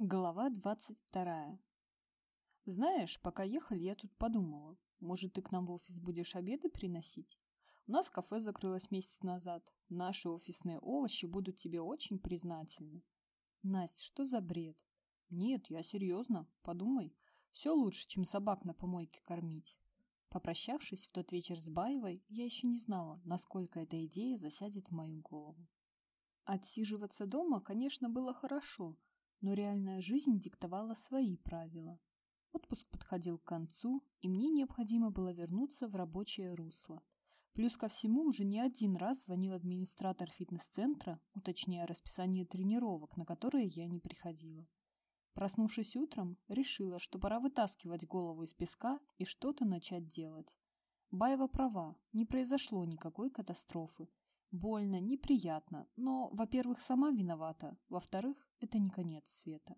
Глава двадцать вторая. Знаешь, пока ехали, я тут подумала, может, ты к нам в офис будешь обеды приносить? У нас кафе закрылось месяц назад. Наши офисные овощи будут тебе очень признательны. Настя, что за бред? Нет, я серьезно. Подумай. Все лучше, чем собак на помойке кормить. Попрощавшись в тот вечер с Баевой, я еще не знала, насколько эта идея засядет в мою голову. Отсиживаться дома, конечно, было хорошо, но реальная жизнь диктовала свои правила. Отпуск подходил к концу, и мне необходимо было вернуться в рабочее русло. Плюс ко всему уже не один раз звонил администратор фитнес-центра, уточняя расписание тренировок, на которые я не приходила. Проснувшись утром, решила, что пора вытаскивать голову из песка и что-то начать делать. Баева права, не произошло никакой катастрофы. Больно, неприятно, но, во-первых, сама виновата, во-вторых, это не конец света.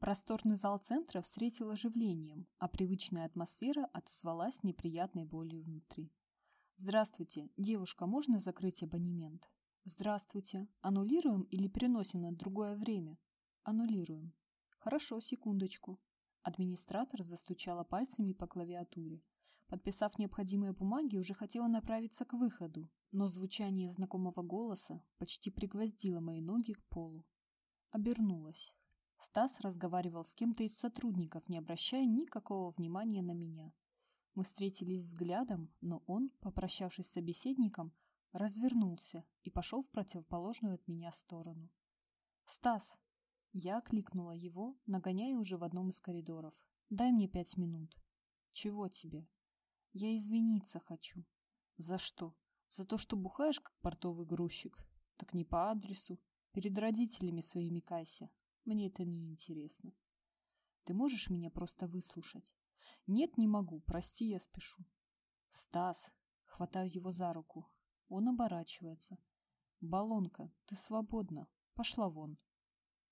Просторный зал центра встретил оживлением, а привычная атмосфера отозвалась неприятной болью внутри. «Здравствуйте, девушка, можно закрыть абонемент?» «Здравствуйте. Аннулируем или переносим на другое время?» «Аннулируем». «Хорошо, секундочку». Администратор застучала пальцами по клавиатуре. Подписав необходимые бумаги, уже хотела направиться к выходу, но звучание знакомого голоса почти пригвоздило мои ноги к полу. Обернулась. Стас разговаривал с кем-то из сотрудников, не обращая никакого внимания на меня. Мы встретились взглядом, но он, попрощавшись с собеседником, развернулся и пошел в противоположную от меня сторону. «Стас!» Я окликнула его, нагоняя уже в одном из коридоров. «Дай мне пять минут». «Чего тебе?» «Я извиниться хочу». «За что? За то, что бухаешь, как портовый грузчик? Так не по адресу. Перед родителями своими кайся. Мне это не интересно. Ты можешь меня просто выслушать? Нет, не могу. Прости, я спешу. Стас. Хватаю его за руку. Он оборачивается. Балонка, ты свободна. Пошла вон.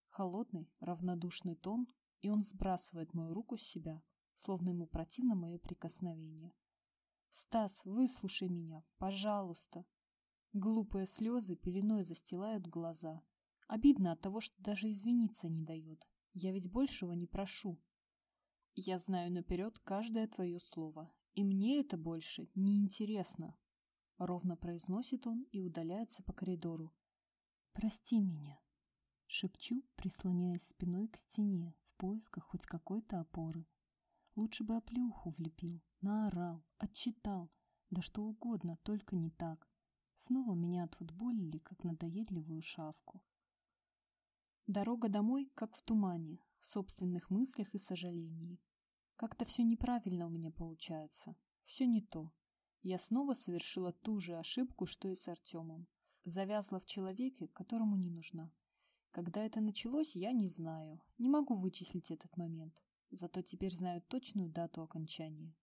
Холодный, равнодушный тон, и он сбрасывает мою руку с себя, словно ему противно мое прикосновение. «Стас, выслушай меня, пожалуйста!» Глупые слезы пеленой застилают глаза. Обидно от того, что даже извиниться не дает. Я ведь большего не прошу. Я знаю наперед каждое твое слово, и мне это больше не интересно. Ровно произносит он и удаляется по коридору. Прости меня. Шепчу, прислоняясь спиной к стене, в поисках хоть какой-то опоры. Лучше бы оплюху влепил, наорал, отчитал, да что угодно, только не так. Снова меня отфутболили, как надоедливую шавку. Дорога домой, как в тумане, в собственных мыслях и сожалении. Как-то все неправильно у меня получается. Все не то. Я снова совершила ту же ошибку, что и с Артемом. Завязла в человеке, которому не нужна. Когда это началось, я не знаю. Не могу вычислить этот момент. Зато теперь знаю точную дату окончания.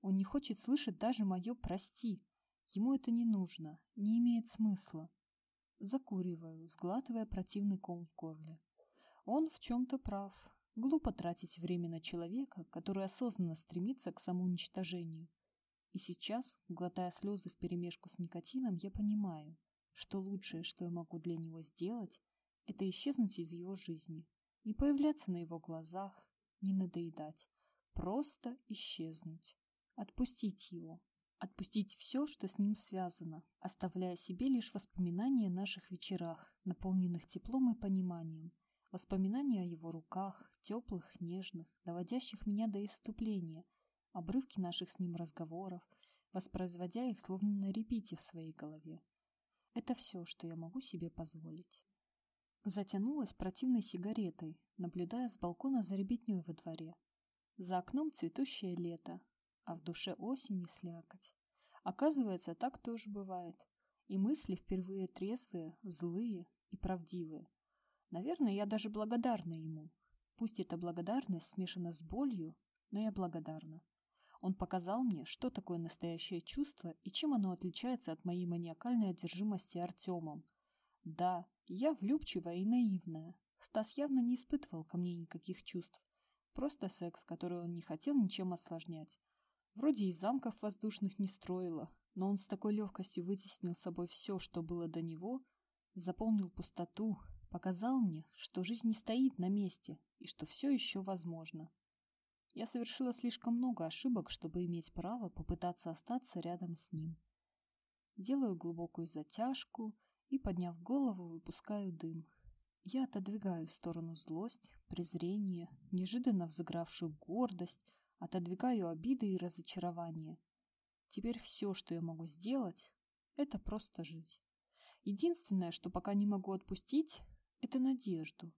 Он не хочет слышать даже мое «прости». Ему это не нужно, не имеет смысла. Закуриваю, сглатывая противный ком в горле. Он в чем-то прав. Глупо тратить время на человека, который осознанно стремится к самоуничтожению. И сейчас, глотая слезы вперемешку с никотином, я понимаю, что лучшее, что я могу для него сделать, это исчезнуть из его жизни, не появляться на его глазах, не надоедать, просто исчезнуть, отпустить его, Отпустить все, что с ним связано, оставляя себе лишь воспоминания о наших вечерах, наполненных теплом и пониманием. Воспоминания о его руках, теплых, нежных, доводящих меня до иступления, обрывки наших с ним разговоров, воспроизводя их словно на репите в своей голове. Это все, что я могу себе позволить. Затянулась противной сигаретой, наблюдая с балкона за ребятней во дворе. За окном цветущее лето, а в душе осень и слякоть. Оказывается, так тоже бывает. И мысли впервые трезвые, злые и правдивые. Наверное, я даже благодарна ему. Пусть эта благодарность смешана с болью, но я благодарна. Он показал мне, что такое настоящее чувство и чем оно отличается от моей маниакальной одержимости Артемом. Да, я влюбчивая и наивная. Стас явно не испытывал ко мне никаких чувств. Просто секс, который он не хотел ничем осложнять. Вроде и замков воздушных не строила, но он с такой легкостью вытеснил собой все, что было до него, заполнил пустоту, Показал мне, что жизнь не стоит на месте и что все еще возможно. Я совершила слишком много ошибок, чтобы иметь право попытаться остаться рядом с ним. Делаю глубокую затяжку и, подняв голову, выпускаю дым. Я отодвигаю в сторону злость, презрение, неожиданно взыгравшую гордость, отодвигаю обиды и разочарование. Теперь все, что я могу сделать, это просто жить. Единственное, что пока не могу отпустить, это надежду.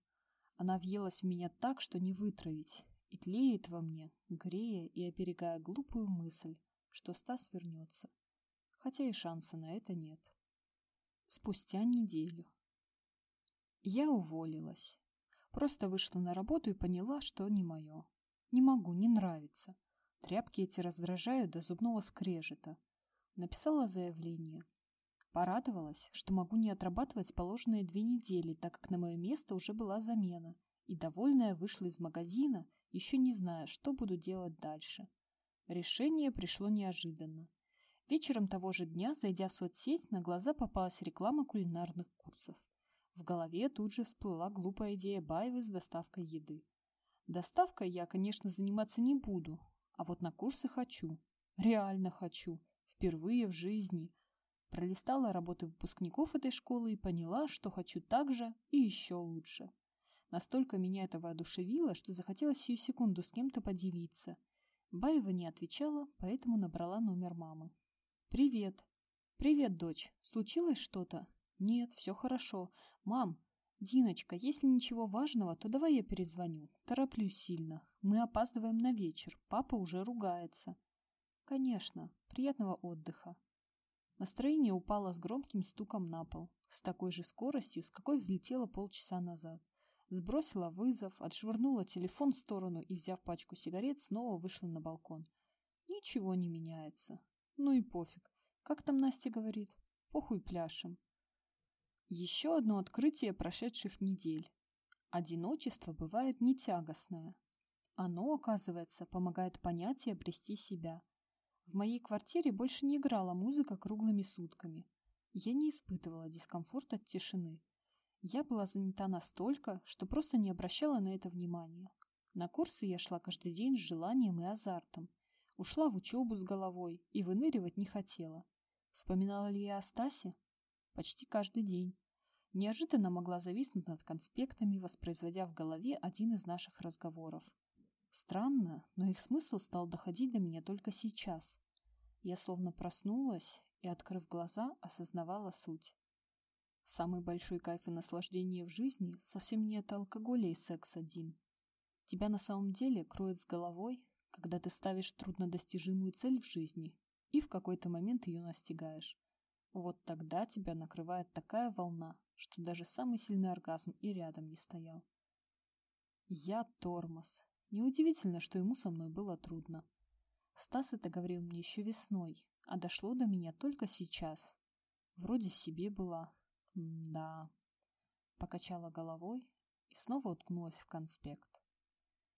Она въелась в меня так, что не вытравить, и тлеет во мне, грея и оперегая глупую мысль, что Стас вернется. Хотя и шанса на это нет. Спустя неделю. Я уволилась. Просто вышла на работу и поняла, что не мое. Не могу, не нравится. Тряпки эти раздражают до зубного скрежета. Написала заявление. Порадовалась, что могу не отрабатывать положенные две недели, так как на мое место уже была замена. И довольная вышла из магазина, еще не зная, что буду делать дальше. Решение пришло неожиданно. Вечером того же дня, зайдя в соцсеть, на глаза попалась реклама кулинарных курсов. В голове тут же всплыла глупая идея Баевы с доставкой еды. Доставкой я, конечно, заниматься не буду, а вот на курсы хочу. Реально хочу. Впервые в жизни. Пролистала работы выпускников этой школы и поняла, что хочу так же и еще лучше. Настолько меня это воодушевило, что захотелось сию секунду с кем-то поделиться. Баева не отвечала, поэтому набрала номер мамы. «Привет». «Привет, дочь. Случилось что-то?» «Нет, все хорошо. Мам, Диночка, если ничего важного, то давай я перезвоню. Тороплюсь сильно. Мы опаздываем на вечер. Папа уже ругается». «Конечно. Приятного отдыха». Настроение упало с громким стуком на пол, с такой же скоростью, с какой взлетело полчаса назад. Сбросила вызов, отшвырнула телефон в сторону и, взяв пачку сигарет, снова вышла на балкон. Ничего не меняется. Ну и пофиг. Как там Настя говорит? Похуй пляшем. Еще одно открытие прошедших недель. Одиночество бывает не тягостное. Оно, оказывается, помогает понять и обрести себя. В моей квартире больше не играла музыка круглыми сутками. Я не испытывала дискомфорт от тишины. Я была занята настолько, что просто не обращала на это внимания. На курсы я шла каждый день с желанием и азартом. Ушла в учебу с головой и выныривать не хотела. Вспоминала ли я о Стасе? Почти каждый день неожиданно могла зависнуть над конспектами, воспроизводя в голове один из наших разговоров. Странно, но их смысл стал доходить до меня только сейчас. Я словно проснулась и, открыв глаза, осознавала суть. Самый большой кайф и наслаждение в жизни совсем не от алкоголя и секс один. Тебя на самом деле кроет с головой, когда ты ставишь труднодостижимую цель в жизни и в какой-то момент ее настигаешь. Вот тогда тебя накрывает такая волна, что даже самый сильный оргазм и рядом не стоял. Я тормоз. Неудивительно, что ему со мной было трудно. Стас это говорил мне еще весной, а дошло до меня только сейчас. Вроде в себе была. М да. Покачала головой и снова уткнулась в конспект.